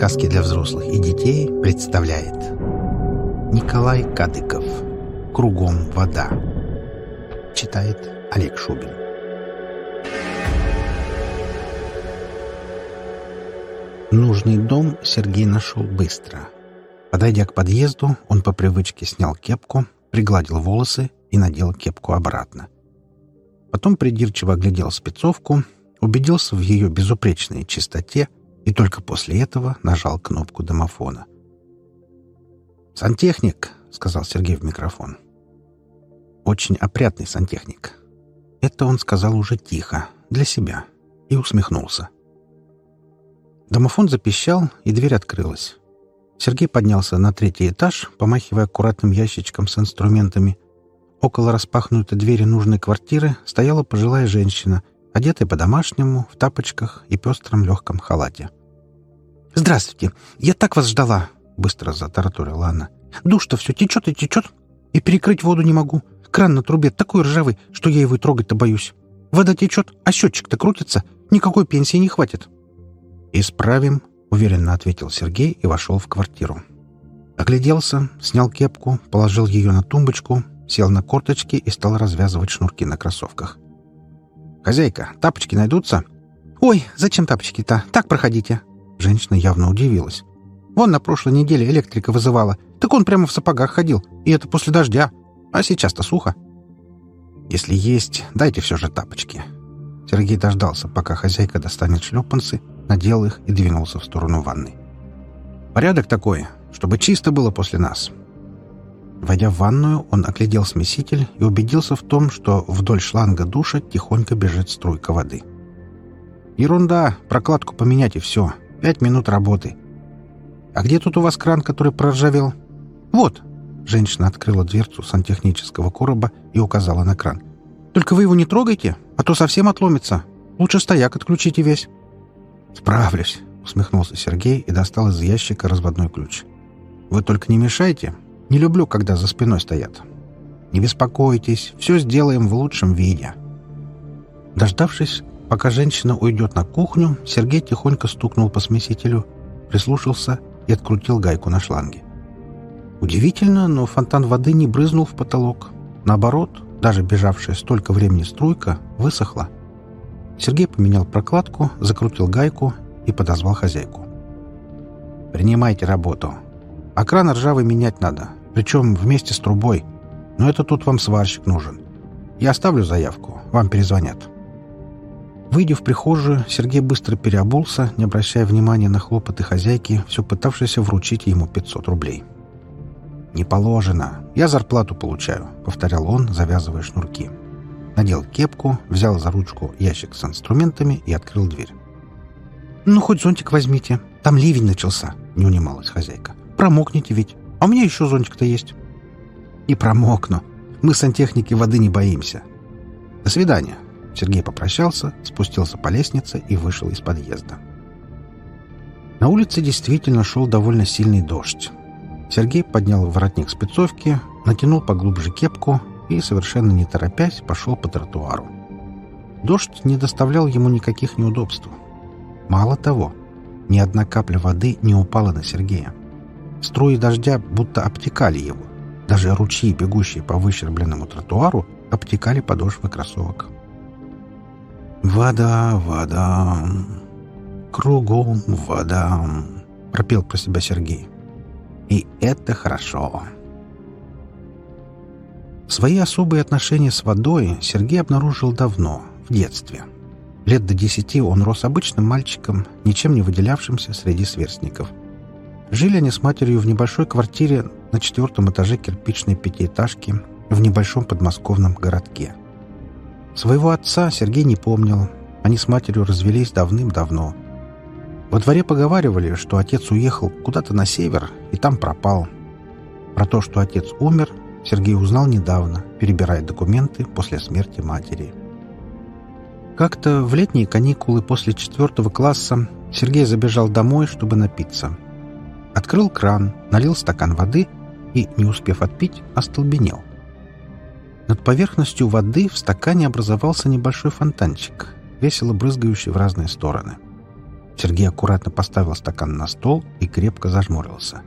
Сказки для взрослых и детей представляет Николай Кадыков «Кругом вода» Читает Олег Шубин Нужный дом Сергей нашел быстро. Подойдя к подъезду, он по привычке снял кепку, пригладил волосы и надел кепку обратно. Потом придирчиво оглядел спецовку, убедился в ее безупречной чистоте — и только после этого нажал кнопку домофона. «Сантехник», — сказал Сергей в микрофон. «Очень опрятный сантехник». Это он сказал уже тихо, для себя, и усмехнулся. Домофон запищал, и дверь открылась. Сергей поднялся на третий этаж, помахивая аккуратным ящичком с инструментами. Около распахнутой двери нужной квартиры стояла пожилая женщина одетая по-домашнему, в тапочках и пестром легком халате. «Здравствуйте! Я так вас ждала!» — быстро затараторила она. «Душ-то все течет и течет, и перекрыть воду не могу. Кран на трубе такой ржавый, что я его трогать-то боюсь. Вода течет, а счетчик-то крутится. Никакой пенсии не хватит». «Исправим», — уверенно ответил Сергей и вошел в квартиру. Огляделся, снял кепку, положил ее на тумбочку, сел на корточки и стал развязывать шнурки на кроссовках. «Хозяйка, тапочки найдутся?» «Ой, зачем тапочки-то? Так проходите». Женщина явно удивилась. «Вон на прошлой неделе электрика вызывала. Так он прямо в сапогах ходил. И это после дождя. А сейчас-то сухо». «Если есть, дайте все же тапочки». Сергей дождался, пока хозяйка достанет шлепанцы, надел их и двинулся в сторону ванной. «Порядок такой, чтобы чисто было после нас. Войдя в ванную, он оглядел смеситель и убедился в том, что вдоль шланга душа тихонько бежит струйка воды. «Ерунда! Прокладку поменять и все. Пять минут работы. А где тут у вас кран, который проржавел?» «Вот!» Женщина открыла дверцу сантехнического короба и указала на кран. «Только вы его не трогайте, а то совсем отломится. Лучше стояк отключите весь». «Справлюсь», — усмехнулся Сергей и достал из ящика разводной ключ. «Вы только не мешайте, не люблю, когда за спиной стоят. Не беспокойтесь, все сделаем в лучшем виде. Дождавшись, пока женщина уйдет на кухню, Сергей тихонько стукнул по смесителю, прислушался и открутил гайку на шланге. Удивительно, но фонтан воды не брызнул в потолок. Наоборот, даже бежавшая столько времени струйка высохла. Сергей поменял прокладку, закрутил гайку и подозвал хозяйку. «Принимайте работу. А кран ржавый менять надо. Причем вместе с трубой. Но это тут вам сварщик нужен. Я оставлю заявку. Вам перезвонят». Выйдя в прихожую, Сергей быстро переобулся, не обращая внимания на хлопоты хозяйки, все пытавшейся вручить ему 500 рублей. «Не положено. Я зарплату получаю», — повторял он, завязывая шнурки. Надел кепку, взял за ручку ящик с инструментами и открыл дверь. «Ну, хоть зонтик возьмите. Там ливень начался», — не унималась хозяйка. «Промокнете ведь». А у меня еще зонтик-то есть. И промокну. Мы сантехники воды не боимся. До свидания. Сергей попрощался, спустился по лестнице и вышел из подъезда. На улице действительно шел довольно сильный дождь. Сергей поднял воротник спецовки, натянул поглубже кепку и, совершенно не торопясь, пошел по тротуару. Дождь не доставлял ему никаких неудобств. Мало того, ни одна капля воды не упала на Сергея. Струи дождя будто обтекали его. Даже ручьи, бегущие по выщербленному тротуару, обтекали подошвы кроссовок. «Вода, вода, кругом вода», — пропел про себя Сергей. «И это хорошо». Свои особые отношения с водой Сергей обнаружил давно, в детстве. Лет до десяти он рос обычным мальчиком, ничем не выделявшимся среди сверстников — Жили они с матерью в небольшой квартире на четвертом этаже кирпичной пятиэтажки в небольшом подмосковном городке. Своего отца Сергей не помнил. Они с матерью развелись давным-давно. Во дворе поговаривали, что отец уехал куда-то на север и там пропал. Про то, что отец умер, Сергей узнал недавно, перебирая документы после смерти матери. Как-то в летние каникулы после четвертого класса Сергей забежал домой, чтобы напиться – Открыл кран, налил стакан воды и, не успев отпить, остолбенел. Над поверхностью воды в стакане образовался небольшой фонтанчик, весело брызгающий в разные стороны. Сергей аккуратно поставил стакан на стол и крепко зажмурился.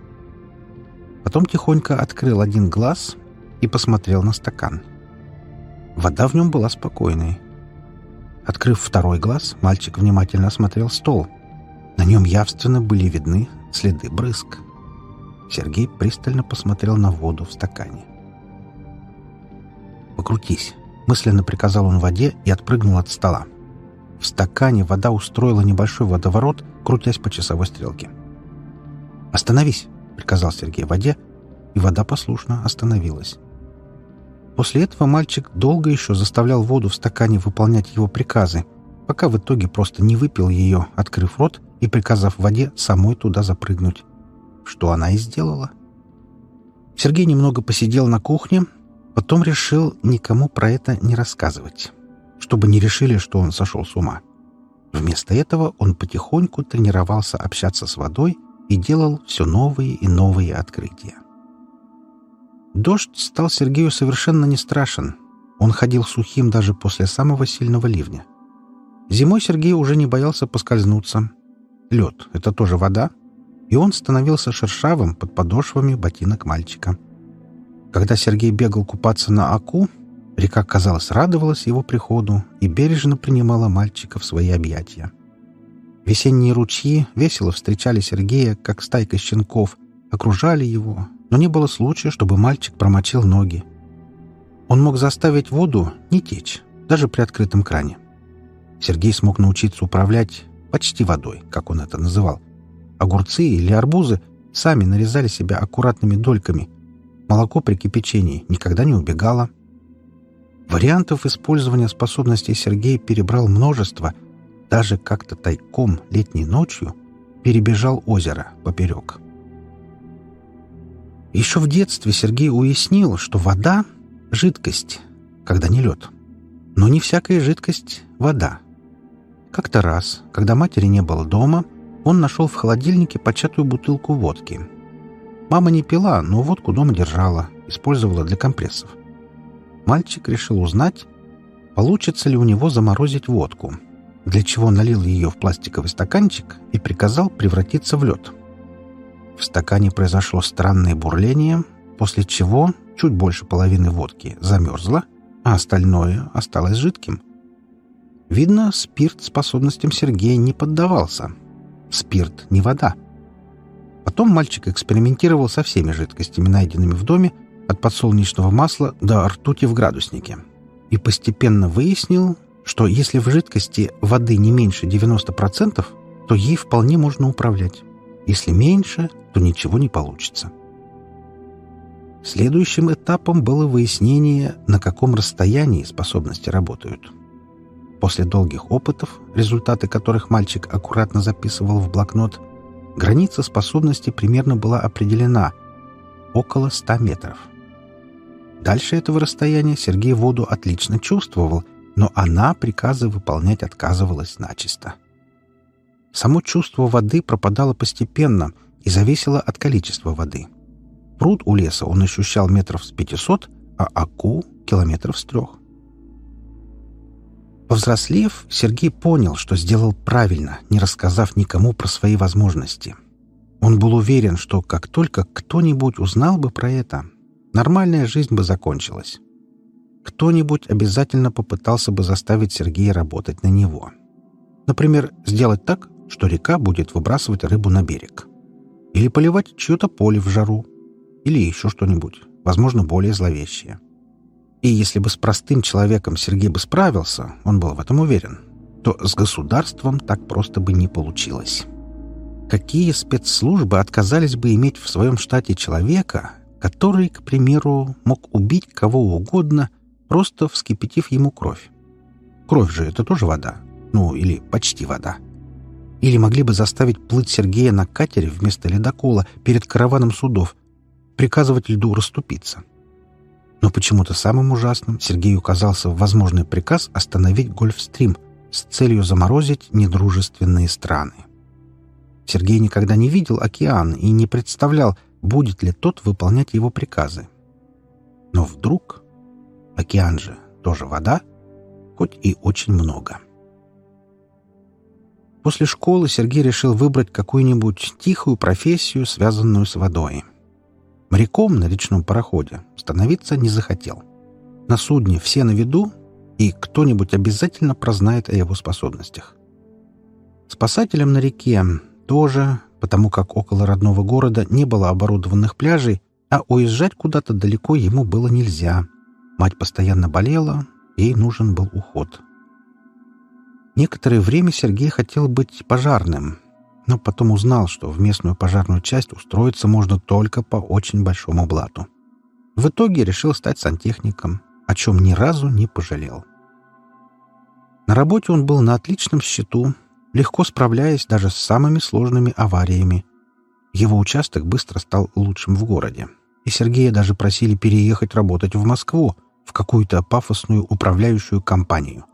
Потом тихонько открыл один глаз и посмотрел на стакан. Вода в нем была спокойной. Открыв второй глаз, мальчик внимательно осмотрел стол. На нем явственно были видны следы брызг. Сергей пристально посмотрел на воду в стакане. «Покрутись», — мысленно приказал он воде и отпрыгнул от стола. В стакане вода устроила небольшой водоворот, крутясь по часовой стрелке. «Остановись!» — приказал Сергей воде, и вода послушно остановилась. После этого мальчик долго еще заставлял воду в стакане выполнять его приказы, пока в итоге просто не выпил ее, открыв рот и приказав воде самой туда запрыгнуть. Что она и сделала. Сергей немного посидел на кухне, потом решил никому про это не рассказывать, чтобы не решили, что он сошел с ума. Вместо этого он потихоньку тренировался общаться с водой и делал все новые и новые открытия. Дождь стал Сергею совершенно не страшен. Он ходил сухим даже после самого сильного ливня. Зимой Сергей уже не боялся поскользнуться. Лед — это тоже вода, и он становился шершавым под подошвами ботинок мальчика. Когда Сергей бегал купаться на Аку, река, казалось, радовалась его приходу и бережно принимала мальчика в свои объятия. Весенние ручьи весело встречали Сергея, как стайка щенков, окружали его, но не было случая, чтобы мальчик промочил ноги. Он мог заставить воду не течь, даже при открытом кране. Сергей смог научиться управлять почти водой, как он это называл. Огурцы или арбузы сами нарезали себя аккуратными дольками. Молоко при кипячении никогда не убегало. Вариантов использования способностей Сергей перебрал множество, даже как-то тайком летней ночью перебежал озеро поперек. Еще в детстве Сергей уяснил, что вода — жидкость, когда не лед. Но не всякая жидкость — вода. Как-то раз, когда матери не было дома, он нашел в холодильнике початую бутылку водки. Мама не пила, но водку дома держала, использовала для компрессов. Мальчик решил узнать, получится ли у него заморозить водку, для чего налил ее в пластиковый стаканчик и приказал превратиться в лед. В стакане произошло странное бурление, после чего чуть больше половины водки замерзло, а остальное осталось жидким. Видно, спирт способностям Сергея не поддавался. Спирт не вода. Потом мальчик экспериментировал со всеми жидкостями, найденными в доме, от подсолнечного масла до ртути в градуснике. И постепенно выяснил, что если в жидкости воды не меньше 90%, то ей вполне можно управлять. Если меньше, то ничего не получится. Следующим этапом было выяснение, на каком расстоянии способности работают. После долгих опытов, результаты которых мальчик аккуратно записывал в блокнот, граница способности примерно была определена – около 100 метров. Дальше этого расстояния Сергей воду отлично чувствовал, но она приказы выполнять отказывалась начисто. Само чувство воды пропадало постепенно и зависело от количества воды. Пруд у леса он ощущал метров с 500, а Аку — километров с трех. Повзрослев, Сергей понял, что сделал правильно, не рассказав никому про свои возможности. Он был уверен, что как только кто-нибудь узнал бы про это, нормальная жизнь бы закончилась. Кто-нибудь обязательно попытался бы заставить Сергея работать на него. Например, сделать так, что река будет выбрасывать рыбу на берег. Или поливать чье-то поле в жару. Или еще что-нибудь, возможно, более зловещее. И если бы с простым человеком Сергей бы справился, он был в этом уверен, то с государством так просто бы не получилось. Какие спецслужбы отказались бы иметь в своем штате человека, который, к примеру, мог убить кого угодно, просто вскипятив ему кровь? Кровь же — это тоже вода. Ну, или почти вода. — или могли бы заставить плыть Сергея на катере вместо ледокола перед караваном судов, приказывать льду расступиться. Но почему-то самым ужасным Сергею казался возможный приказ остановить Гольфстрим с целью заморозить недружественные страны. Сергей никогда не видел океан и не представлял, будет ли тот выполнять его приказы. Но вдруг... Океан же тоже вода, хоть и очень много. После школы Сергей решил выбрать какую-нибудь тихую профессию, связанную с водой. Моряком на речном пароходе становиться не захотел. На судне все на виду, и кто-нибудь обязательно прознает о его способностях. Спасателем на реке тоже, потому как около родного города не было оборудованных пляжей, а уезжать куда-то далеко ему было нельзя. Мать постоянно болела, ей нужен был уход. Некоторое время Сергей хотел быть пожарным, но потом узнал, что в местную пожарную часть устроиться можно только по очень большому блату. В итоге решил стать сантехником, о чем ни разу не пожалел. На работе он был на отличном счету, легко справляясь даже с самыми сложными авариями. Его участок быстро стал лучшим в городе, и Сергея даже просили переехать работать в Москву, в какую-то пафосную управляющую компанию.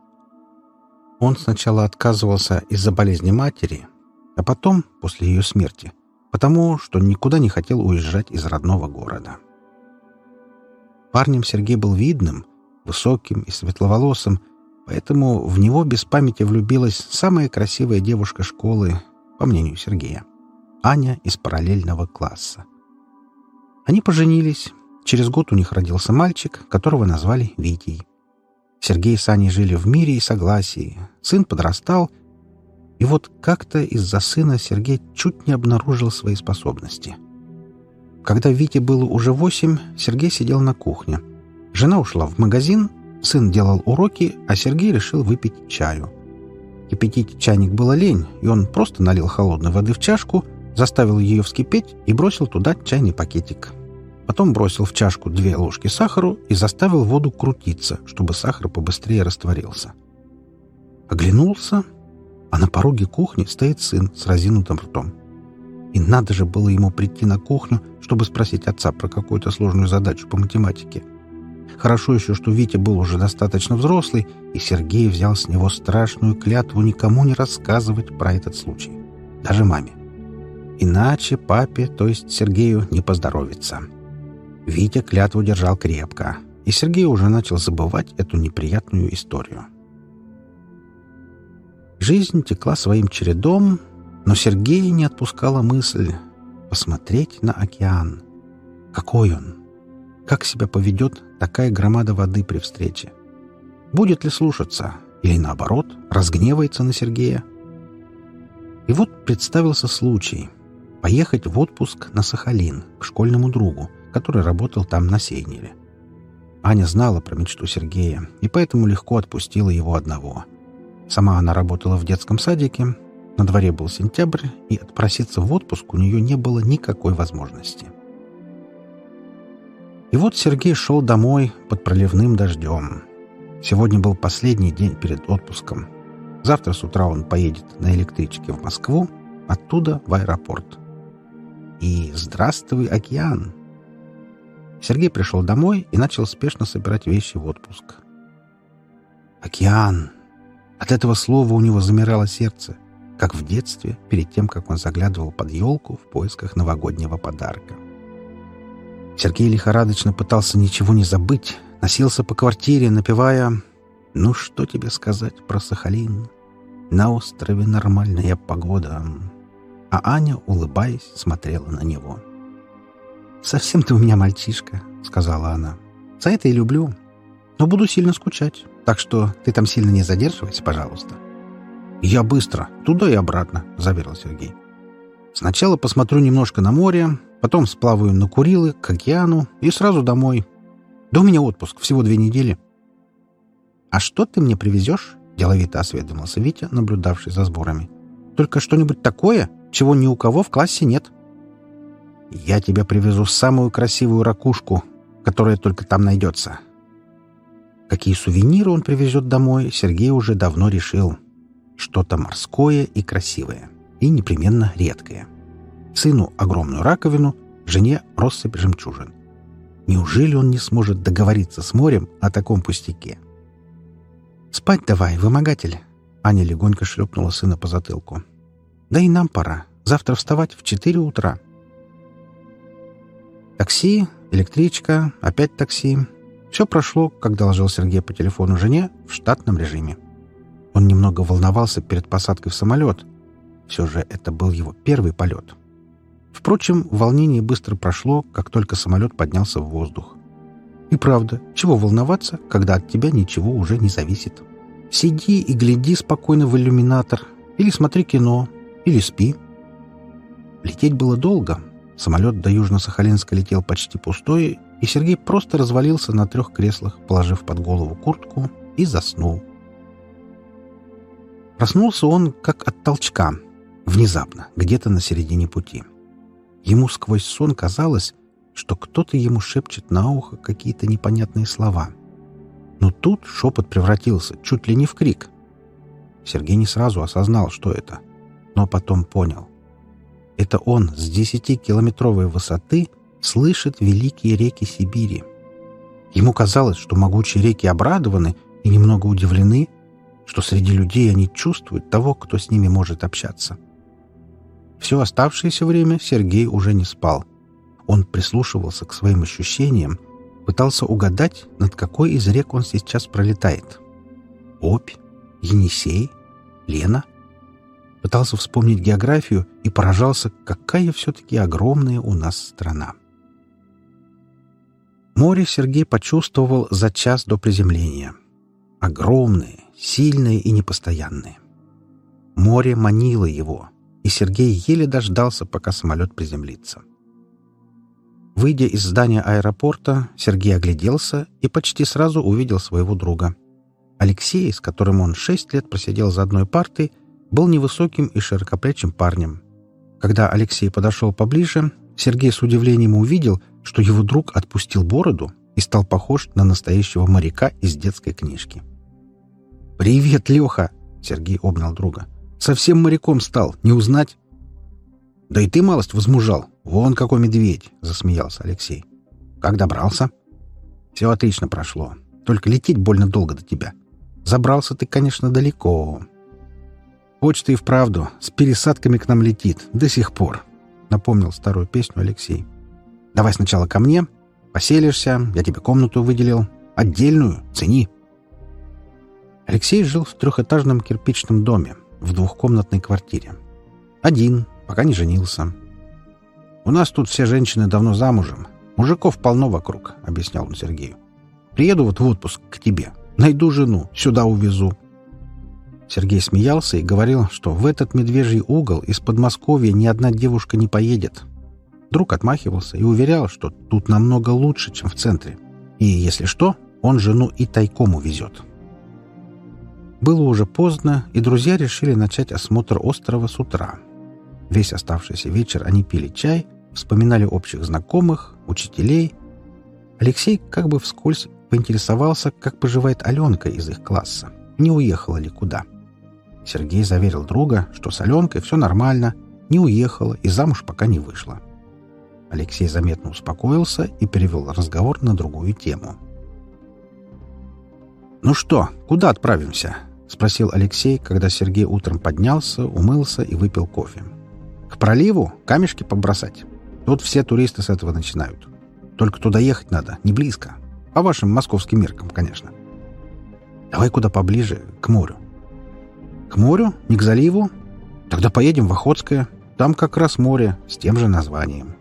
Он сначала отказывался из-за болезни матери, а потом, после ее смерти, потому что никуда не хотел уезжать из родного города. Парнем Сергей был видным, высоким и светловолосым, поэтому в него без памяти влюбилась самая красивая девушка школы, по мнению Сергея, Аня из параллельного класса. Они поженились. Через год у них родился мальчик, которого назвали Витей. Сергей с Аней жили в мире и согласии. Сын подрастал, и вот как-то из-за сына Сергей чуть не обнаружил свои способности. Когда Вите было уже восемь, Сергей сидел на кухне. Жена ушла в магазин, сын делал уроки, а Сергей решил выпить чаю. Кипятить чайник было лень, и он просто налил холодной воды в чашку, заставил ее вскипеть и бросил туда чайный пакетик. Потом бросил в чашку две ложки сахару и заставил воду крутиться, чтобы сахар побыстрее растворился. Оглянулся, а на пороге кухни стоит сын с разинутым ртом. И надо же было ему прийти на кухню, чтобы спросить отца про какую-то сложную задачу по математике. Хорошо еще, что Витя был уже достаточно взрослый, и Сергей взял с него страшную клятву никому не рассказывать про этот случай. Даже маме. Иначе папе, то есть Сергею, не поздоровится. Витя клятву держал крепко, и Сергей уже начал забывать эту неприятную историю. Жизнь текла своим чередом, но Сергея не отпускала мысль посмотреть на океан. Какой он? Как себя поведет такая громада воды при встрече? Будет ли слушаться? Или наоборот, разгневается на Сергея? И вот представился случай — поехать в отпуск на Сахалин к школьному другу, который работал там на сейнере. Аня знала про мечту Сергея и поэтому легко отпустила его одного. Сама она работала в детском садике, на дворе был сентябрь, и отпроситься в отпуск у нее не было никакой возможности. И вот Сергей шел домой под проливным дождем. Сегодня был последний день перед отпуском. Завтра с утра он поедет на электричке в Москву, оттуда в аэропорт. И здравствуй, океан! Сергей пришел домой и начал спешно собирать вещи в отпуск. «Океан!» От этого слова у него замирало сердце, как в детстве, перед тем, как он заглядывал под елку в поисках новогоднего подарка. Сергей лихорадочно пытался ничего не забыть, носился по квартире, напевая «Ну что тебе сказать про Сахалин? На острове нормальная погода». А Аня, улыбаясь, смотрела на него. «Совсем ты у меня мальчишка», — сказала она. «За это и люблю. Но буду сильно скучать, так что ты там сильно не задерживайся, пожалуйста». «Я быстро, туда и обратно», — заверил Сергей. «Сначала посмотрю немножко на море, потом сплаваю на Курилы, к океану и сразу домой. Да у меня отпуск, всего две недели». «А что ты мне привезешь?» — деловито осведомился Витя, наблюдавший за сборами. «Только что-нибудь такое, чего ни у кого в классе нет». Я тебе привезу самую красивую ракушку, которая только там найдется. Какие сувениры он привезет домой, Сергей уже давно решил. Что-то морское и красивое. И непременно редкое. Сыну огромную раковину, жене россыпь жемчужин. Неужели он не сможет договориться с морем о таком пустяке? «Спать давай, вымогатель!» Аня легонько шлепнула сына по затылку. «Да и нам пора. Завтра вставать в четыре утра». Такси, электричка, опять такси. Все прошло, как доложил Сергей по телефону жене, в штатном режиме. Он немного волновался перед посадкой в самолет, Все же это был его первый полет. Впрочем, волнение быстро прошло, как только самолет поднялся в воздух. И правда, чего волноваться, когда от тебя ничего уже не зависит? Сиди и гляди спокойно в иллюминатор, или смотри кино, или спи. Лететь было долго. Самолет до Южно-Сахалинска летел почти пустой, и Сергей просто развалился на трех креслах, положив под голову куртку, и заснул. Проснулся он как от толчка, внезапно, где-то на середине пути. Ему сквозь сон казалось, что кто-то ему шепчет на ухо какие-то непонятные слова. Но тут шепот превратился чуть ли не в крик. Сергей не сразу осознал, что это, но потом понял. Это он с десятикилометровой высоты слышит великие реки Сибири. Ему казалось, что могучие реки обрадованы и немного удивлены, что среди людей они чувствуют того, кто с ними может общаться. Все оставшееся время Сергей уже не спал. Он прислушивался к своим ощущениям, пытался угадать, над какой из рек он сейчас пролетает. Обь? Енисей? Лена? Пытался вспомнить географию и поражался, какая все-таки огромная у нас страна. Море Сергей почувствовал за час до приземления. Огромное, сильное и непостоянное. Море манило его, и Сергей еле дождался, пока самолет приземлится. Выйдя из здания аэропорта, Сергей огляделся и почти сразу увидел своего друга. Алексей, с которым он шесть лет просидел за одной партой, был невысоким и широкоплечим парнем. Когда Алексей подошел поближе, Сергей с удивлением увидел, что его друг отпустил бороду и стал похож на настоящего моряка из детской книжки. «Привет, Леха!» — Сергей обнял друга. «Совсем моряком стал, не узнать?» «Да и ты малость возмужал. Вон какой медведь!» — засмеялся Алексей. «Как добрался?» «Все отлично прошло. Только лететь больно долго до тебя. Забрался ты, конечно, далеко. Почта и вправду с пересадками к нам летит до сих пор», — напомнил старую песню Алексей. «Давай сначала ко мне. Поселишься, я тебе комнату выделил. Отдельную, цени». Алексей жил в трехэтажном кирпичном доме, в двухкомнатной квартире. Один, пока не женился. «У нас тут все женщины давно замужем. Мужиков полно вокруг», — объяснял он Сергею. «Приеду вот в отпуск к тебе. Найду жену, сюда увезу». Сергей смеялся и говорил, что в этот медвежий угол из Подмосковья ни одна девушка не поедет. Друг отмахивался и уверял, что тут намного лучше, чем в центре. И, если что, он жену и тайком увезет. Было уже поздно, и друзья решили начать осмотр острова с утра. Весь оставшийся вечер они пили чай, вспоминали общих знакомых, учителей. Алексей как бы вскользь поинтересовался, как поживает Аленка из их класса, не уехала ли куда. Сергей заверил друга, что с Аленкой все нормально, не уехала и замуж пока не вышла. Алексей заметно успокоился и перевел разговор на другую тему. «Ну что, куда отправимся?» — спросил Алексей, когда Сергей утром поднялся, умылся и выпил кофе. К проливу камешки побросать. Тут все туристы с этого начинают. Только туда ехать надо, не близко. По вашим московским меркам, конечно. Давай куда поближе, к морю. К морю? Не к заливу? Тогда поедем в Охотское. Там как раз море с тем же названием.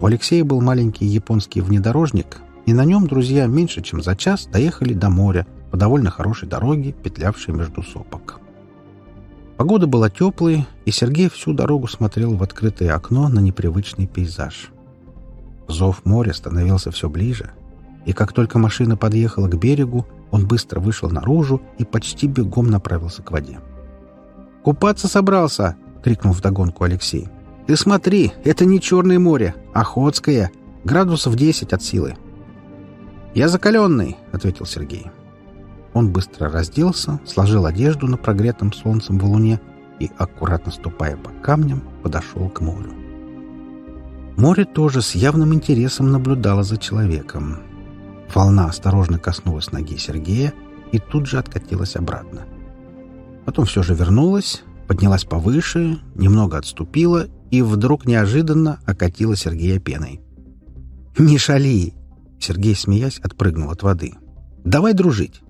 У Алексея был маленький японский внедорожник, и на нем друзья меньше чем за час доехали до моря по довольно хорошей дороге, петлявшей между сопок. Погода была теплой, и Сергей всю дорогу смотрел в открытое окно на непривычный пейзаж. Зов моря становился все ближе, и как только машина подъехала к берегу, он быстро вышел наружу и почти бегом направился к воде. «Купаться собрался!» — крикнул вдогонку Алексей. «Ты смотри, это не Черное море, а Охотское, градусов 10 от силы». «Я закаленный», — ответил Сергей. Он быстро разделся, сложил одежду на прогретом солнцем валуне и, аккуратно ступая по камням, подошел к морю. Море тоже с явным интересом наблюдало за человеком. Волна осторожно коснулась ноги Сергея и тут же откатилась обратно. Потом все же вернулась, поднялась повыше, немного отступила и вдруг неожиданно окатила Сергея пеной. «Не шали!» Сергей, смеясь, отпрыгнул от воды. «Давай дружить!»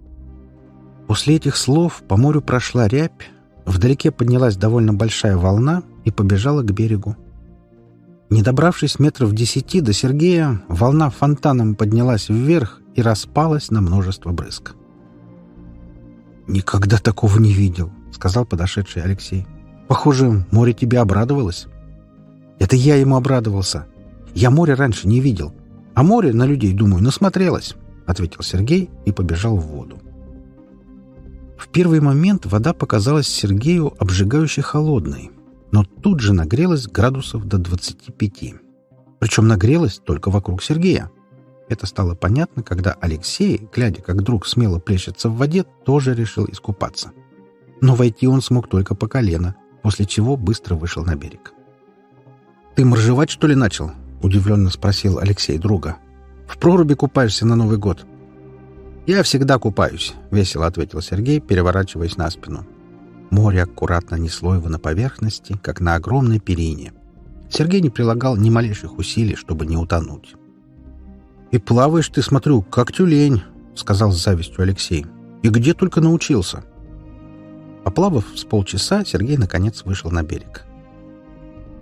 После этих слов по морю прошла рябь, Вдалеке поднялась довольно большая волна и побежала к берегу. Не добравшись метров десяти до Сергея, волна фонтаном поднялась вверх и распалась на множество брызг. «Никогда такого не видел», — сказал подошедший Алексей. «Похоже, море тебе обрадовалось». «Это я ему обрадовался. Я море раньше не видел. А море на людей, думаю, насмотрелось», — ответил Сергей и побежал в воду. В первый момент вода показалась Сергею обжигающе холодной, но тут же нагрелась градусов до 25. Причем нагрелась только вокруг Сергея. Это стало понятно, когда Алексей, глядя, как друг смело плещется в воде, тоже решил искупаться. Но войти он смог только по колено, после чего быстро вышел на берег. «Ты моржевать, что ли, начал?» — удивленно спросил Алексей друга. «В проруби купаешься на Новый год?» «Я всегда купаюсь», — весело ответил Сергей, переворачиваясь на спину. Море аккуратно несло его на поверхности, как на огромной перине. Сергей не прилагал ни малейших усилий, чтобы не утонуть. «И плаваешь ты, смотрю, как тюлень», — сказал с завистью Алексей. «И где только научился?» Поплавав с полчаса, Сергей наконец вышел на берег.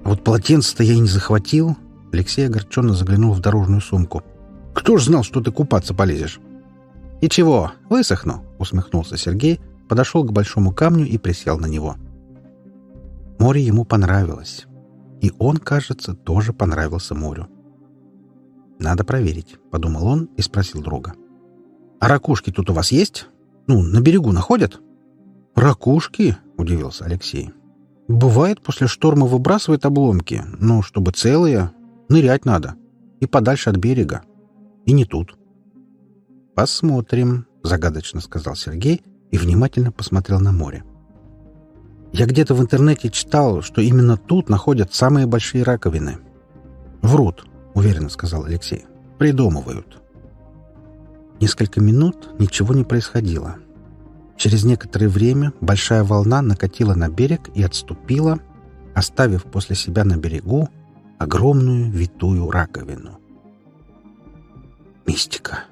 «А вот полотенце-то я и не захватил», — Алексей огорченно заглянул в дорожную сумку. «Кто ж знал, что ты купаться полезешь?» «И чего, высохну», — усмехнулся Сергей, подошел к большому камню и присел на него. Море ему понравилось. И он, кажется, тоже понравился морю. «Надо проверить», — подумал он и спросил друга. «А ракушки тут у вас есть? Ну, на берегу находят?» «Ракушки?» — удивился Алексей. «Бывает, после шторма выбрасывает обломки, но чтобы целые, нырять надо. И подальше от берега. И не тут». «Посмотрим», — загадочно сказал Сергей и внимательно посмотрел на море. «Я где-то в интернете читал, что именно тут находят самые большие раковины». «Врут», — уверенно сказал Алексей. «Придумывают». Несколько минут ничего не происходило. Через некоторое время большая волна накатила на берег и отступила, оставив после себя на берегу огромную витую раковину. Мистика.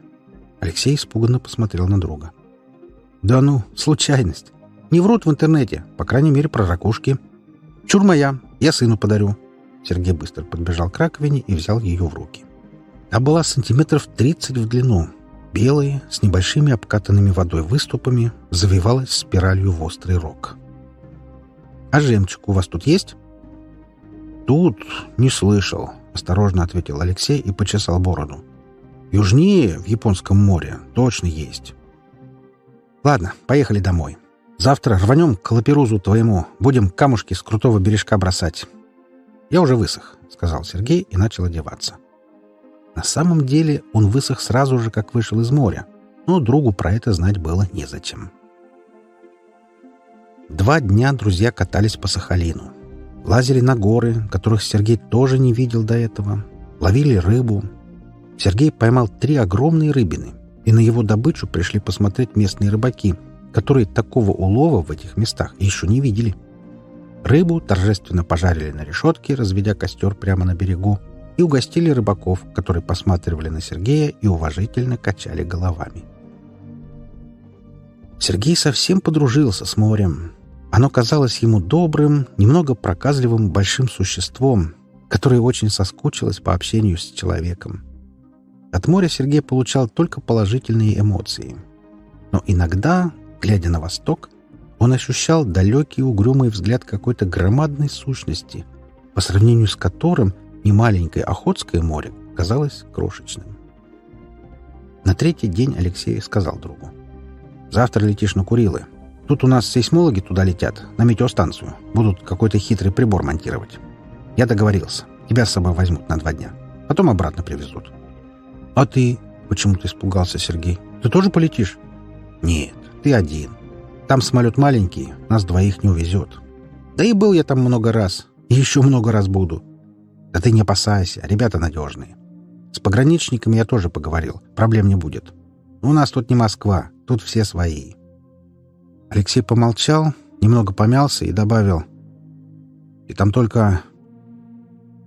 Алексей испуганно посмотрел на друга. «Да ну, случайность. Не врут в интернете, по крайней мере, про ракушки. Чур моя, я сыну подарю». Сергей быстро подбежал к раковине и взял ее в руки. А была сантиметров 30 в длину. Белая, с небольшими обкатанными водой выступами, завивалась спиралью в острый рог. «А жемчуг у вас тут есть?» «Тут не слышал», — осторожно ответил Алексей и почесал бороду. «Южнее, в Японском море, точно есть». «Ладно, поехали домой. Завтра рванем к лаперузу твоему, будем камушки с крутого бережка бросать. «Я уже высох», — сказал Сергей и начал одеваться. На самом деле он высох сразу же, как вышел из моря, но другу про это знать было незачем. Два дня друзья катались по Сахалину. Лазили на горы, которых Сергей тоже не видел до этого. Ловили рыбу. Сергей поймал три огромные рыбины, и на его добычу пришли посмотреть местные рыбаки, которые такого улова в этих местах еще не видели. — Рыбу торжественно пожарили на решетке, разведя костер прямо на берегу, и угостили рыбаков, которые посматривали на Сергея и уважительно качали головами. Сергей совсем подружился с морем. Оно казалось ему добрым, немного проказливым большим существом, которое очень соскучилось по общению с человеком. От моря Сергей получал только положительные эмоции. Но иногда, глядя на восток, он ощущал далекий угрюмый взгляд какой-то громадной сущности, по сравнению с которым немаленькое Охотское море казалось крошечным. На третий день Алексей сказал другу. «Завтра летишь на Курилы. Тут у нас сейсмологи туда летят, на метеостанцию. Будут какой-то хитрый прибор монтировать. Я договорился. Тебя с собой возьмут на два дня. Потом обратно привезут». «А ты?» — почему-то испугался Сергей. «Ты тоже полетишь?» «Нет, ты один. Там самолет маленький, нас двоих не увезет. Да и был я там много раз. И еще много раз буду. Да ты не опасайся, ребята надежные. С пограничниками я тоже поговорил. Проблем не будет. У нас тут не Москва, тут все свои. Алексей помолчал, немного помялся и добавил. И там только...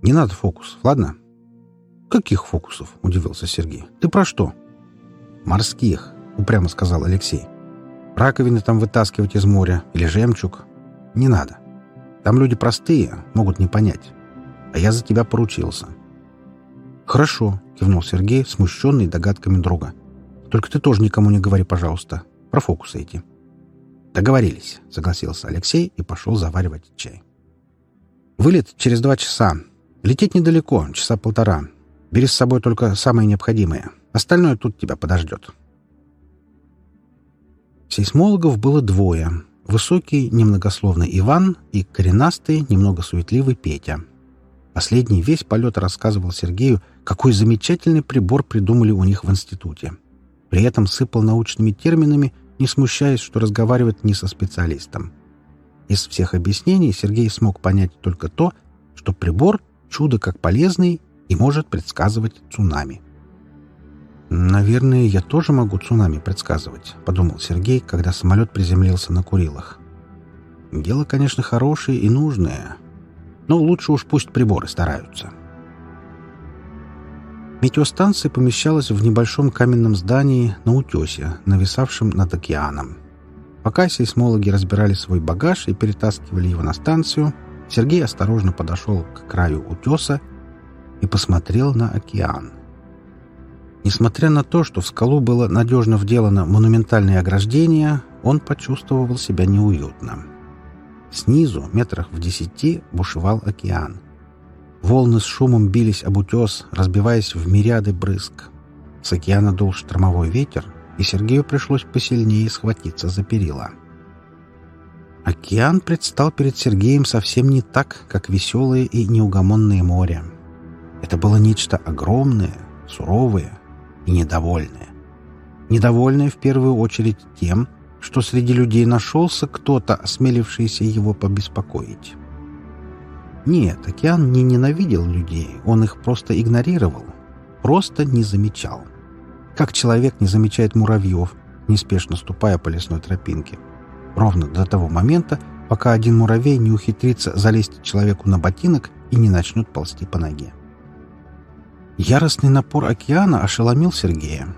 Не надо фокусов, ладно? Каких фокусов? Удивился Сергей. Ты про что? Морских, упрямо сказал Алексей. Раковины там вытаскивать из моря или жемчуг. Не надо. Там люди простые, могут не понять. А я за тебя поручился». «Хорошо», — кивнул Сергей, смущенный догадками друга. «Только ты тоже никому не говори, пожалуйста. Про фокусы эти». «Договорились», — согласился Алексей и пошел заваривать чай. «Вылет через два часа. Лететь недалеко, часа полтора. Бери с собой только самое необходимое. Остальное тут тебя подождет». Сейсмологов было двое. Высокий, немногословный Иван и коренастый, немного суетливый Петя. Последний весь полет рассказывал Сергею, какой замечательный прибор придумали у них в институте. При этом сыпал научными терминами, не смущаясь, что разговаривает не со специалистом. Из всех объяснений Сергей смог понять только то, что прибор — чудо как полезный и может предсказывать цунами. «Наверное, я тоже могу цунами предсказывать», — подумал Сергей, когда самолет приземлился на Курилах. «Дело, конечно, хорошее и нужное, но лучше уж пусть приборы стараются». Метеостанция помещалась в небольшом каменном здании на утесе, нависавшем над океаном. Пока сейсмологи разбирали свой багаж и перетаскивали его на станцию, Сергей осторожно подошел к краю утеса и посмотрел на океан. Несмотря на то, что в скалу было надежно вделано монументальное ограждение, он почувствовал себя неуютно. Снизу, метрах в десяти, бушевал океан. Волны с шумом бились об утес, разбиваясь в мириады брызг. С океана дул штормовой ветер, и Сергею пришлось посильнее схватиться за перила. Океан предстал перед Сергеем совсем не так, как веселое и неугомонное море. Это было нечто огромное, суровое, и недовольная. Недовольная в первую очередь тем, что среди людей нашелся кто-то, осмелившийся его побеспокоить. Нет, океан не ненавидел людей, он их просто игнорировал, просто не замечал. Как человек не замечает муравьев, неспешно ступая по лесной тропинке. Ровно до того момента, пока один муравей не ухитрится залезть человеку на ботинок и не начнет ползти по ноге. Яростный напор океана ошеломил Сергея.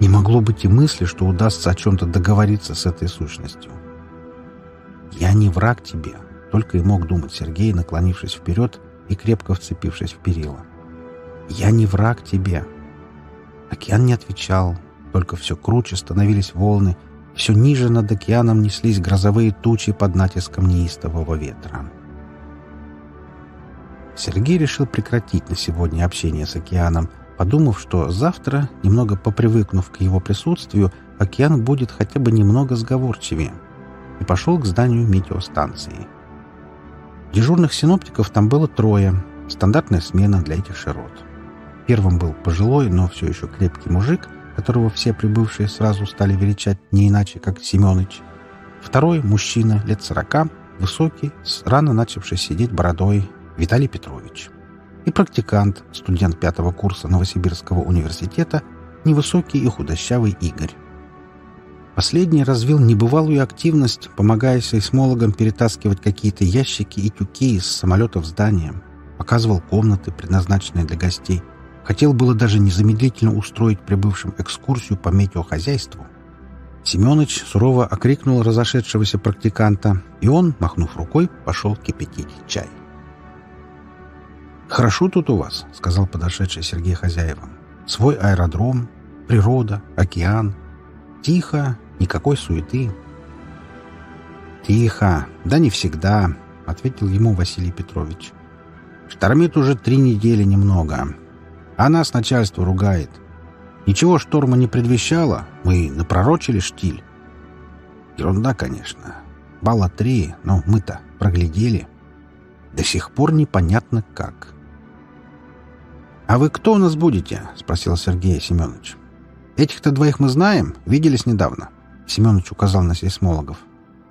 Не могло быть и мысли, что удастся о чем-то договориться с этой сущностью. «Я не враг тебе», — только и мог думать Сергей, наклонившись вперед и крепко вцепившись в перила. «Я не враг тебе». Океан не отвечал, только все круче становились волны, все ниже над океаном неслись грозовые тучи под натиском неистового ветра. Сергей решил прекратить на сегодня общение с океаном, подумав, что завтра, немного попривыкнув к его присутствию, океан будет хотя бы немного сговорчивее, и пошел к зданию метеостанции. Дежурных синоптиков там было трое, стандартная смена для этих широт. Первым был пожилой, но все еще крепкий мужик, которого все прибывшие сразу стали величать не иначе, как Семенович. Второй — мужчина лет сорока, высокий, с рано начавший сидеть бородой, Виталий Петрович. И практикант, студент пятого курса Новосибирского университета, невысокий и худощавый Игорь. Последний развил небывалую активность, помогая сейсмологам перетаскивать какие-то ящики и тюки из самолета в здание. Показывал комнаты, предназначенные для гостей. Хотел было даже незамедлительно устроить прибывшим экскурсию по метеохозяйству. Семенович сурово окрикнул разошедшегося практиканта, и он, махнув рукой, пошел кипятить чай. «Хорошо тут у вас», — сказал подошедший Сергей хозяевам. «Свой аэродром, природа, океан. Тихо, никакой суеты». «Тихо, да не всегда», — ответил ему Василий Петрович. «Штормит уже три недели немного. А нас начальство ругает. Ничего шторма не предвещало, мы напророчили штиль». Ерунда, конечно. Балла три, но мы-то проглядели. До сих пор непонятно как. «А вы кто у нас будете?» — спросил Сергей Семенович. «Этих-то двоих мы знаем, виделись недавно». Семенович указал на сейсмологов.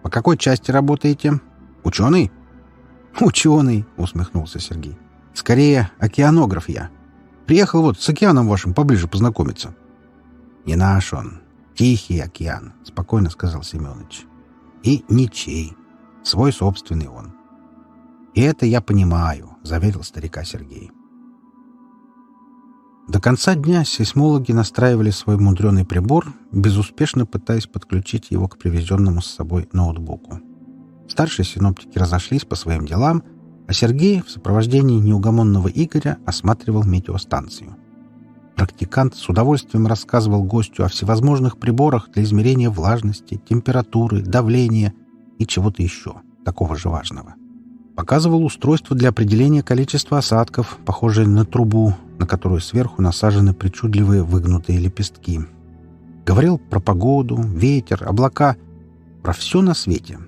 «По какой части работаете? Ученый?» «Ученый», — усмехнулся Сергей. «Скорее, океанограф я. Приехал вот с океаном вашим поближе познакомиться». «Не наш он. Тихий океан», — спокойно сказал Семенович. «И ничей. Свой собственный он». «И это я понимаю», — заверил старика Сергей. До конца дня сейсмологи настраивали свой мудреный прибор, безуспешно пытаясь подключить его к привезенному с собой ноутбуку. Старшие синоптики разошлись по своим делам, а Сергей в сопровождении неугомонного Игоря осматривал метеостанцию. Практикант с удовольствием рассказывал гостю о всевозможных приборах для измерения влажности, температуры, давления и чего-то еще такого же важного. Показывал устройство для определения количества осадков, похожее на трубу, на которую сверху насажены причудливые выгнутые лепестки. Говорил про погоду, ветер, облака, про все на свете,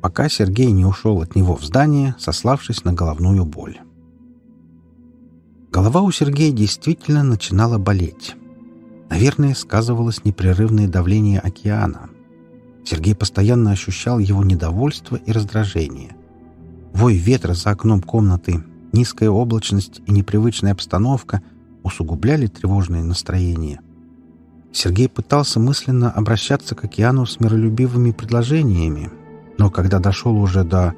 пока Сергей не ушел от него в здание, сославшись на головную боль. Голова у Сергея действительно начинала болеть. Наверное, сказывалось непрерывное давление океана. Сергей постоянно ощущал его недовольство и раздражение. Вой ветра за окном комнаты, низкая облачность и непривычная обстановка усугубляли тревожное настроение. Сергей пытался мысленно обращаться к океану с миролюбивыми предложениями, но когда дошел уже до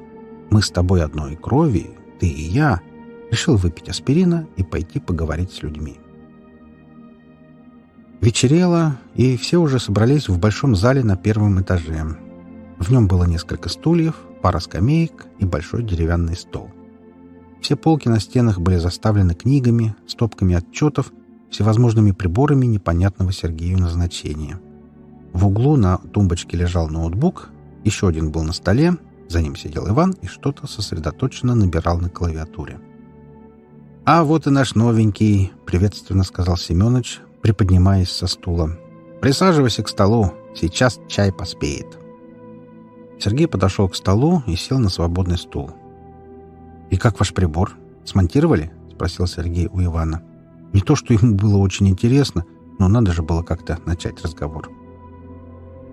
«мы с тобой одной крови, ты и я», решил выпить аспирина и пойти поговорить с людьми. Вечерело, и все уже собрались в большом зале на первом этаже. В нем было несколько стульев, пара скамеек и большой деревянный стол. Все полки на стенах были заставлены книгами, стопками отчетов, всевозможными приборами непонятного Сергею назначения. В углу на тумбочке лежал ноутбук, еще один был на столе, за ним сидел Иван и что-то сосредоточенно набирал на клавиатуре. «А вот и наш новенький», — приветственно сказал Семенович, приподнимаясь со стула. «Присаживайся к столу, сейчас чай поспеет». Сергей подошел к столу и сел на свободный стул. «И как ваш прибор? Смонтировали?» — спросил Сергей у Ивана. Не то, что ему было очень интересно, но надо же было как-то начать разговор.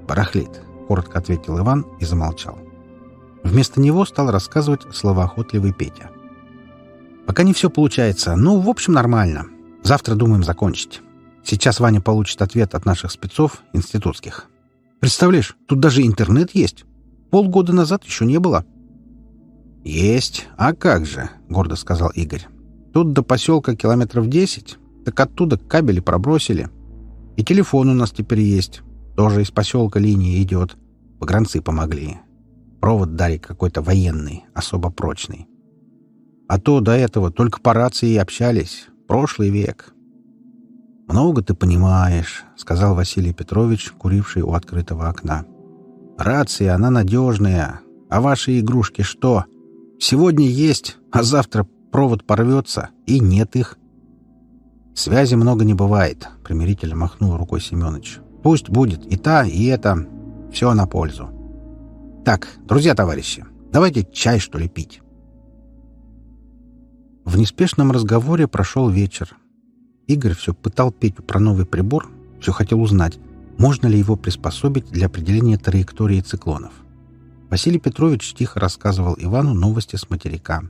«Барахлит», — коротко ответил Иван и замолчал. Вместо него стал рассказывать словоохотливый Петя. «Пока не все получается. Ну, в общем, нормально. Завтра думаем закончить. Сейчас Ваня получит ответ от наших спецов институтских. Представляешь, тут даже интернет есть. Полгода назад еще не было. «Есть. А как же?» — гордо сказал Игорь. «Тут до поселка километров десять, так оттуда кабели пробросили. И телефон у нас теперь есть. Тоже из поселка линия идет. Погранцы помогли. Провод дали какой-то военный, особо прочный. А то до этого только по рации и общались. Прошлый век. «Много ты понимаешь», — сказал Василий Петрович, куривший у открытого окна. Рация, она надежная. А ваши игрушки что? Сегодня есть, а завтра провод порвется, и нет их. Связи много не бывает, примирительно махнул рукой Семенович. Пусть будет и та, и это. Все на пользу. Так, друзья-товарищи, давайте чай, что ли, пить. В неспешном разговоре прошел вечер. Игорь все пытал Петю про новый прибор, все хотел узнать, можно ли его приспособить для определения траектории циклонов. Василий Петрович тихо рассказывал Ивану новости с материка.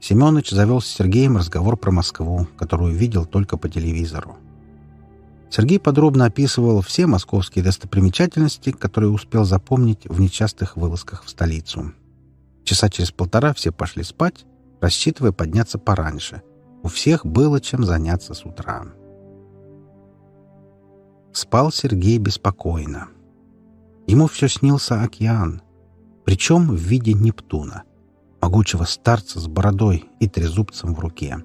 Семенович завел с Сергеем разговор про Москву, которую видел только по телевизору. Сергей подробно описывал все московские достопримечательности, которые успел запомнить в нечастых вылазках в столицу. Часа через полтора все пошли спать, рассчитывая подняться пораньше. У всех было чем заняться с утра. Спал Сергей беспокойно. Ему все снился океан, причем в виде Нептуна, могучего старца с бородой и трезубцем в руке.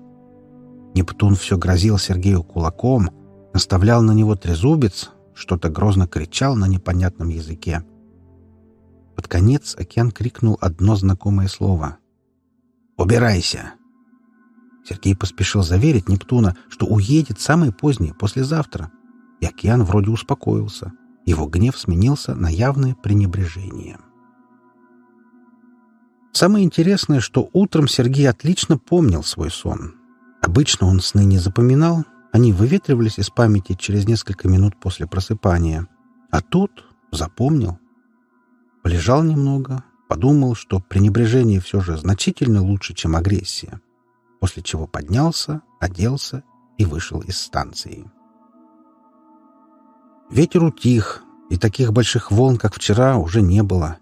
Нептун все грозил Сергею кулаком, наставлял на него трезубец, что-то грозно кричал на непонятном языке. Под конец океан крикнул одно знакомое слово. «Убирайся!» Сергей поспешил заверить Нептуна, что уедет самое позднее, послезавтра — и океан вроде успокоился. Его гнев сменился на явное пренебрежение. Самое интересное, что утром Сергей отлично помнил свой сон. Обычно он сны не запоминал, они выветривались из памяти через несколько минут после просыпания. А тут запомнил. Полежал немного, подумал, что пренебрежение все же значительно лучше, чем агрессия, после чего поднялся, оделся и вышел из станции. Ветер утих, и таких больших волн, как вчера, уже не было.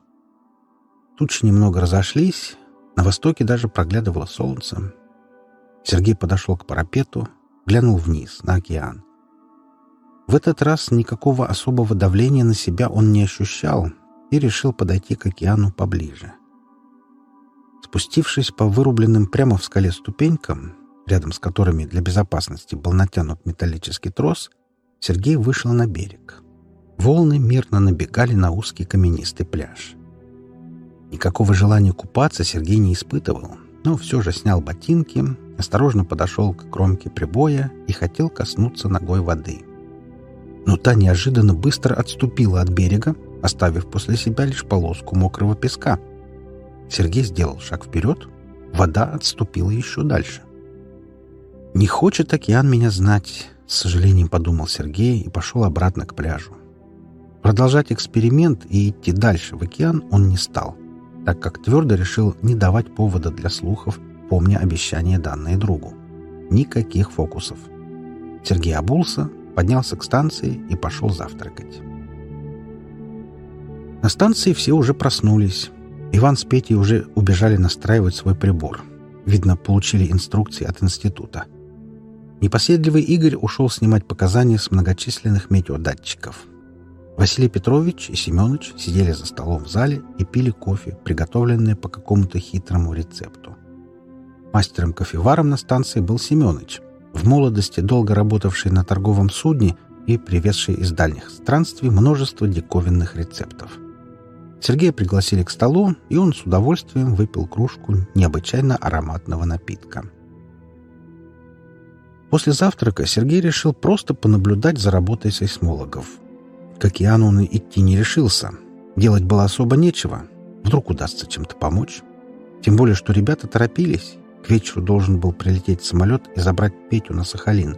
Тучи немного разошлись, на востоке даже проглядывало солнце. Сергей подошел к парапету, глянул вниз, на океан. В этот раз никакого особого давления на себя он не ощущал и решил подойти к океану поближе. — Спустившись по вырубленным прямо в скале ступенькам, рядом с которыми для безопасности был натянут металлический трос, Сергей вышел на берег. Волны мирно набегали на узкий каменистый пляж. Никакого желания купаться Сергей не испытывал, но все же снял ботинки, осторожно подошел к кромке прибоя и хотел коснуться ногой воды. Но та неожиданно быстро отступила от берега, оставив после себя лишь полоску мокрого песка. Сергей сделал шаг вперед, вода отступила еще дальше. «Не хочет океан меня знать», — с сожалением подумал Сергей и пошел обратно к пляжу. Продолжать эксперимент и идти дальше в океан он не стал, так как твердо решил не давать повода для слухов, помня обещание данное другу. Никаких фокусов. Сергей обулся, поднялся к станции и пошел завтракать. На станции все уже проснулись. Иван с Петей уже убежали настраивать свой прибор. Видно, получили инструкции от института. Непоседливый Игорь ушел снимать показания с многочисленных метеодатчиков. Василий Петрович и Семенович сидели за столом в зале и пили кофе, приготовленное по какому-то хитрому рецепту. Мастером-кофеваром на станции был Семенович, в молодости долго работавший на торговом судне и привезший из дальних странствий множество диковинных рецептов. Сергея пригласили к столу, и он с удовольствием выпил кружку необычайно ароматного напитка. После завтрака Сергей решил просто понаблюдать за работой сейсмологов – к океану он идти не решился. Делать было особо нечего. Вдруг удастся чем-то помочь. Тем более, что ребята торопились. К вечеру должен был прилететь самолет и забрать Петю на Сахалин.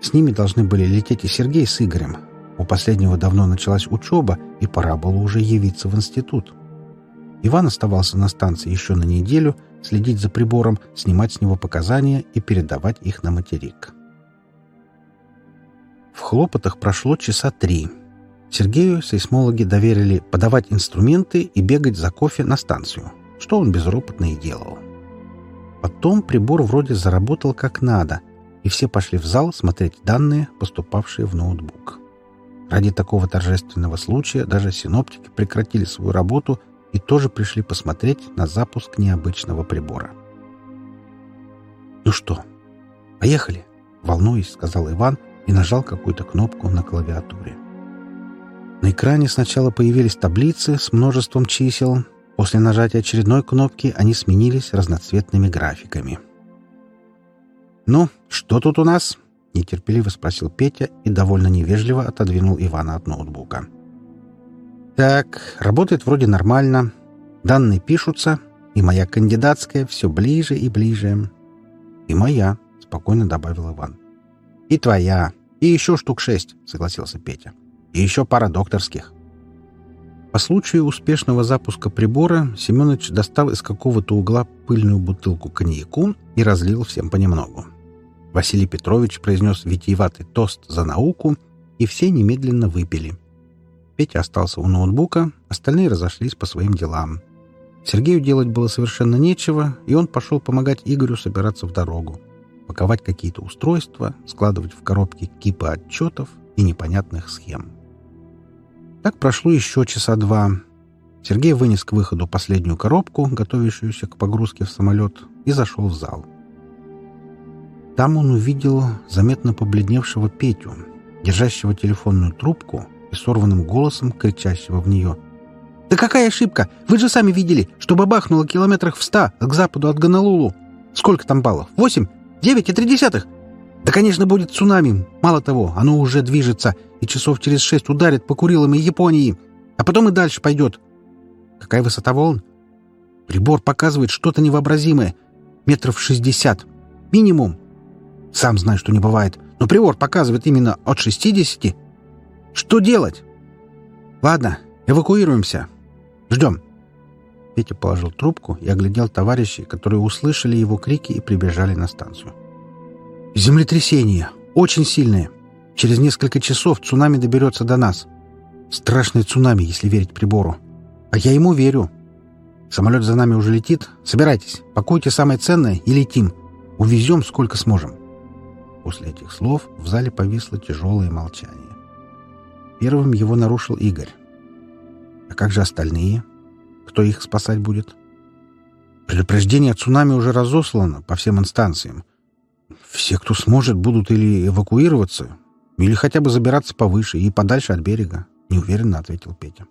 С ними должны были лететь и Сергей с Игорем. У последнего давно началась учеба, и пора было уже явиться в институт. Иван оставался на станции еще на неделю, следить за прибором, снимать с него показания и передавать их на материк. В хлопотах прошло часа три — Сергею сейсмологи доверили подавать инструменты и бегать за кофе на станцию, что он безропотно и делал. Потом прибор вроде заработал как надо, и все пошли в зал смотреть данные, поступавшие в ноутбук. Ради такого торжественного случая даже синоптики прекратили свою работу и тоже пришли посмотреть на запуск необычного прибора. «Ну что, поехали?» — волнуясь, сказал Иван и нажал какую-то кнопку на клавиатуре. На экране сначала появились таблицы с множеством чисел. После нажатия очередной кнопки они сменились разноцветными графиками. «Ну, что тут у нас?» — нетерпеливо спросил Петя и довольно невежливо отодвинул Ивана от ноутбука. «Так, работает вроде нормально. Данные пишутся, и моя кандидатская все ближе и ближе». «И моя», — спокойно добавил Иван. «И твоя. И еще штук шесть», — согласился Петя. И еще пара докторских. По случаю успешного запуска прибора Семенович достал из какого-то угла пыльную бутылку коньяку и разлил всем понемногу. Василий Петрович произнес витиеватый тост за науку, и все немедленно выпили. Петя остался у ноутбука, остальные разошлись по своим делам. Сергею делать было совершенно нечего, и он пошел помогать Игорю собираться в дорогу, паковать какие-то устройства, складывать в коробки кипы отчетов и непонятных схем. Так прошло еще часа два. Сергей вынес к выходу последнюю коробку, готовящуюся к погрузке в самолет, и зашел в зал. Там он увидел заметно побледневшего Петю, держащего телефонную трубку и сорванным голосом кричащего в нее. «Да какая ошибка! Вы же сами видели, что бабахнуло километрах в ста к западу от Гонолулу. Сколько там баллов? Восемь? Девять и три десятых? Да, конечно, будет цунами. Мало того, оно уже движется, и часов через шесть ударит по Курилам и Японии, а потом и дальше пойдет. Какая высота волн? Прибор показывает что-то невообразимое. Метров шестьдесят. Минимум. Сам знаю, что не бывает, но прибор показывает именно от шестидесяти. Что делать? Ладно, эвакуируемся. Ждем. Петя положил трубку и оглядел товарищей, которые услышали его крики и прибежали на станцию. Землетрясение. Очень сильное. Через несколько часов цунами доберется до нас. Страшное цунами, если верить прибору. А я ему верю. Самолет за нами уже летит. Собирайтесь, пакуйте самое ценное и летим. Увезем сколько сможем. После этих слов в зале повисло тяжелое молчание. Первым его нарушил Игорь. А как же остальные? Кто их спасать будет? Предупреждение о цунами уже разослано по всем инстанциям. Все, кто сможет, будут или эвакуироваться, или хотя бы забираться повыше и подальше от берега, — неуверенно ответил Петя.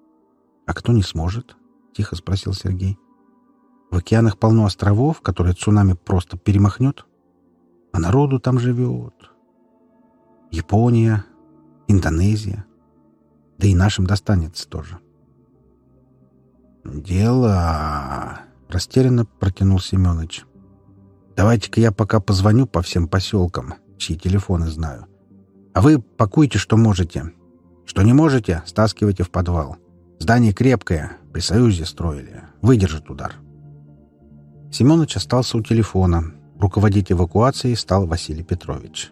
— А кто не сможет? — тихо спросил Сергей. — В океанах полно островов, которые цунами просто перемахнет. А народу там живет. Япония, Индонезия. Да и нашим достанется тоже. «Дело...» — растерянно протянул Семенович. «Давайте-ка я пока позвоню по всем поселкам, чьи телефоны знаю. А вы пакуйте, что можете. Что не можете, стаскивайте в подвал. Здание крепкое, при Союзе строили. Выдержит удар». Семенович остался у телефона. Руководить эвакуацией стал Василий Петрович.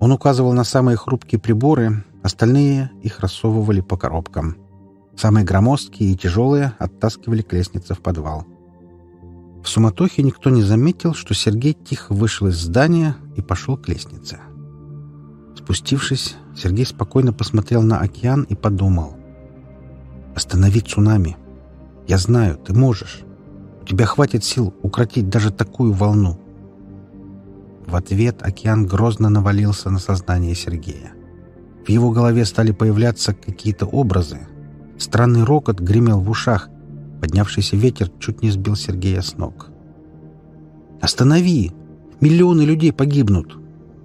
Он указывал на самые хрупкие приборы, остальные их рассовывали по коробкам. Самые громоздкие и тяжелые оттаскивали к лестнице в подвал. В суматохе никто не заметил, что Сергей тихо вышел из здания и пошел к лестнице. Спустившись, Сергей спокойно посмотрел на океан и подумал. «Останови цунами. Я знаю, ты можешь. У тебя хватит сил укротить даже такую волну. В ответ океан грозно навалился на сознание Сергея. В его голове стали появляться какие-то образы. Странный рокот гремел в ушах. Поднявшийся ветер чуть не сбил Сергея с ног. «Останови! Миллионы людей погибнут!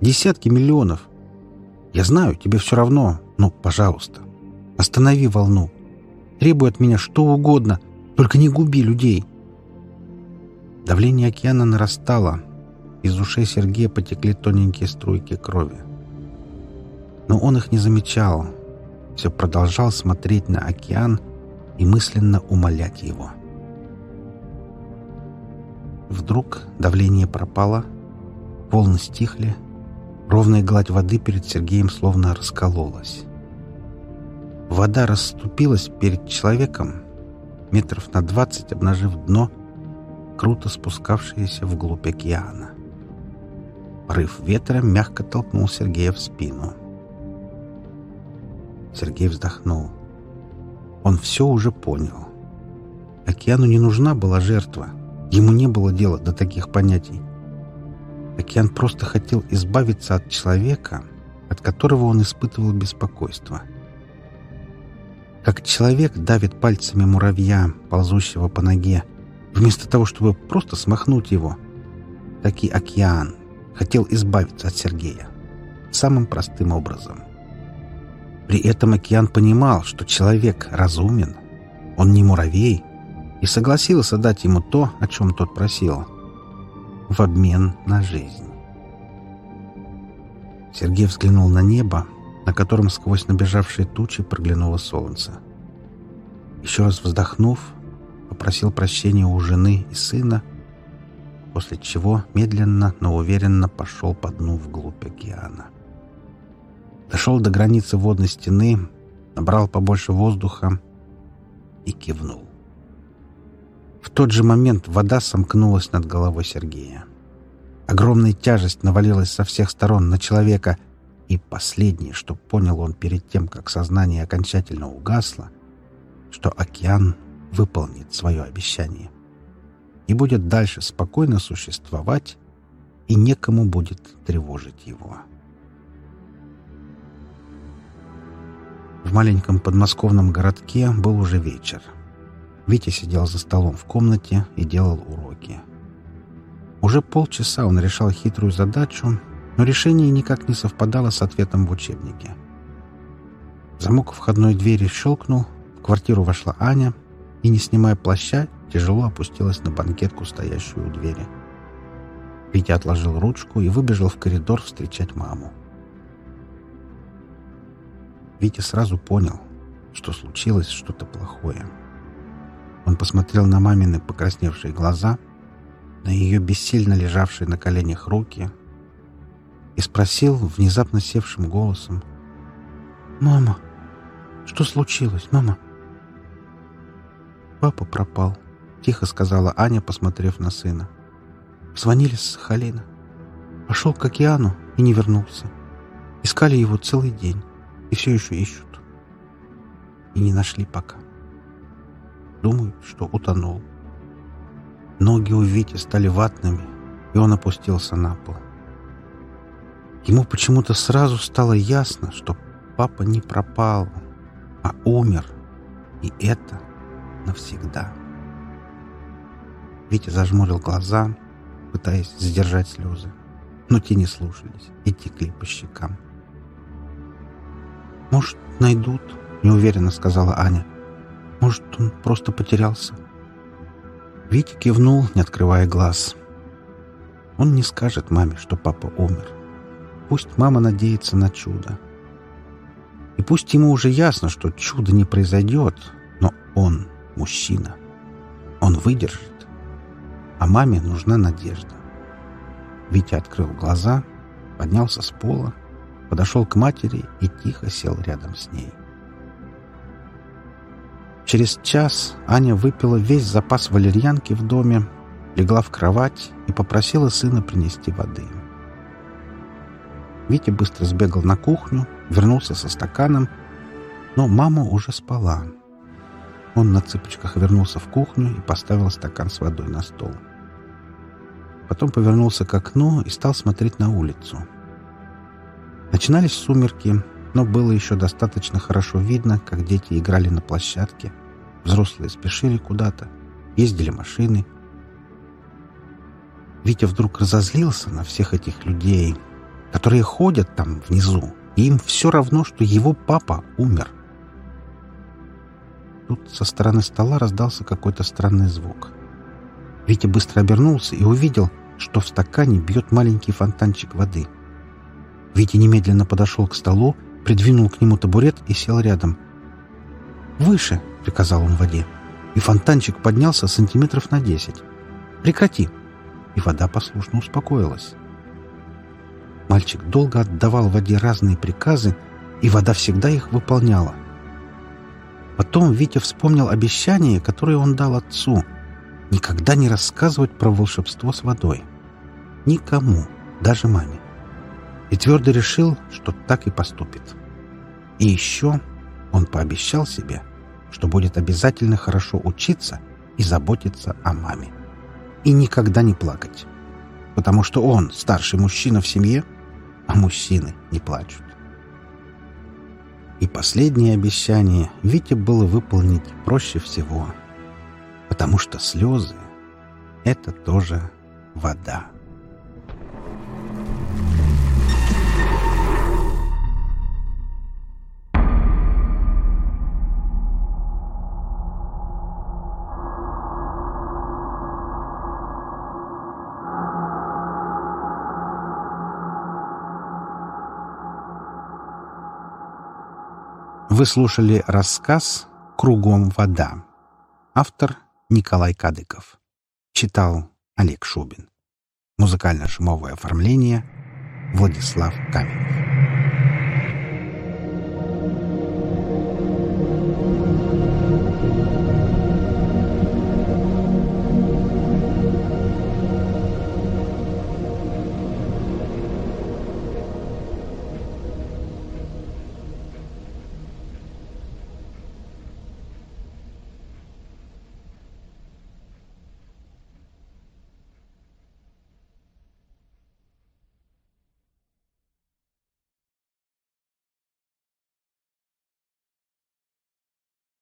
Десятки миллионов! Я знаю, тебе все равно, но, пожалуйста, останови волну! Требуй от меня что угодно, только не губи людей!» Давление океана нарастало, из ушей Сергея потекли тоненькие струйки крови. Но он их не замечал. Все продолжал смотреть на океан и мысленно умолять его. Вдруг давление пропало, волны стихли, ровная гладь воды перед Сергеем словно раскололась. Вода расступилась перед человеком, метров на двадцать обнажив дно, круто спускавшееся вглубь океана. Порыв ветра мягко толкнул Сергея в спину. Сергей вздохнул. Он все уже понял. Океану не нужна была жертва. Ему не было дела до таких понятий. Океан просто хотел избавиться от человека, от которого он испытывал беспокойство. Как человек давит пальцами муравья, ползущего по ноге, вместо того, чтобы просто смахнуть его, так и океан хотел избавиться от Сергея. Самым простым образом. При этом океан понимал, что человек разумен, он не муравей, и согласился дать ему то, о чем тот просил, в обмен на жизнь. Сергей взглянул на небо, на котором сквозь набежавшие тучи проглянуло солнце. Еще раз вздохнув, попросил прощения у жены и сына после чего медленно, но уверенно пошел по дну вглубь океана. Дошел до границы водной стены, набрал побольше воздуха и кивнул. В тот же момент вода сомкнулась над головой Сергея. Огромная тяжесть навалилась со всех сторон на человека, и последнее, что понял он перед тем, как сознание окончательно угасло, что океан выполнит свое обещание и будет дальше спокойно существовать, и некому будет тревожить его. В маленьком подмосковном городке был уже вечер. Витя сидел за столом в комнате и делал уроки. Уже полчаса он решал хитрую задачу, но решение никак не совпадало с ответом в учебнике. Замок входной двери щелкнул, в квартиру вошла Аня и, не снимая плаща, тяжело опустилась на банкетку, стоящую у двери. Витя отложил ручку и выбежал в коридор встречать маму. Витя сразу понял, что случилось что-то плохое. Он посмотрел на мамины покрасневшие глаза, на ее бессильно лежавшие на коленях руки и спросил внезапно севшим голосом «Мама, что случилось, мама?» «Папа пропал», — тихо сказала Аня, посмотрев на сына. Звонили с Сахалина. Пошел к океану и не вернулся. Искали его целый день и все еще ищут. И не нашли пока. Думаю, что утонул. Ноги у Вити стали ватными, и он опустился на пол. Ему почему-то сразу стало ясно, что папа не пропал, а умер, и это навсегда. Витя зажмурил глаза, пытаясь сдержать слезы, но те не слушались и текли по щекам. «Может, найдут?» — неуверенно сказала Аня. «Может, он просто потерялся?» Витя кивнул, не открывая глаз. Он не скажет маме, что папа умер. Пусть мама надеется на чудо. И пусть ему уже ясно, что чудо не произойдет, но он мужчина. Он выдержит. А маме нужна надежда. Витя открыл глаза, поднялся с пола, подошел к матери и тихо сел рядом с ней. Через час Аня выпила весь запас валерьянки в доме, легла в кровать и попросила сына принести воды. Витя быстро сбегал на кухню, вернулся со стаканом, но мама уже спала. Он на цыпочках вернулся в кухню и поставил стакан с водой на стол. Потом повернулся к окну и стал смотреть на улицу. Начинались сумерки, но было еще достаточно хорошо видно, как дети играли на площадке. Взрослые спешили куда-то, ездили машины. Витя вдруг разозлился на всех этих людей — которые ходят там внизу, и им все равно, что его папа умер. Тут со стороны стола раздался какой-то странный звук. Витя быстро обернулся и увидел, что в стакане бьет маленький фонтанчик воды. Витя немедленно подошел к столу, придвинул к нему табурет и сел рядом. «Выше!» — приказал он воде. И фонтанчик поднялся сантиметров на десять. «Прекрати!» И вода послушно успокоилась. Мальчик долго отдавал воде разные приказы, и вода всегда их выполняла. Потом Витя вспомнил обещание, которое он дал отцу — никогда не рассказывать про волшебство с водой. Никому, даже маме. И твердо решил, что так и поступит. И еще он пообещал себе, что будет обязательно хорошо учиться и заботиться о маме. И никогда не плакать. Потому что он, старший мужчина в семье, а мужчины не плачут. И последнее обещание Вите было выполнить проще всего, потому что слезы — это тоже вода. Вы слушали рассказ «Кругом вода». Автор Николай Кадыков. Читал Олег Шубин. Музыкально-шумовое оформление Владислав Каменев.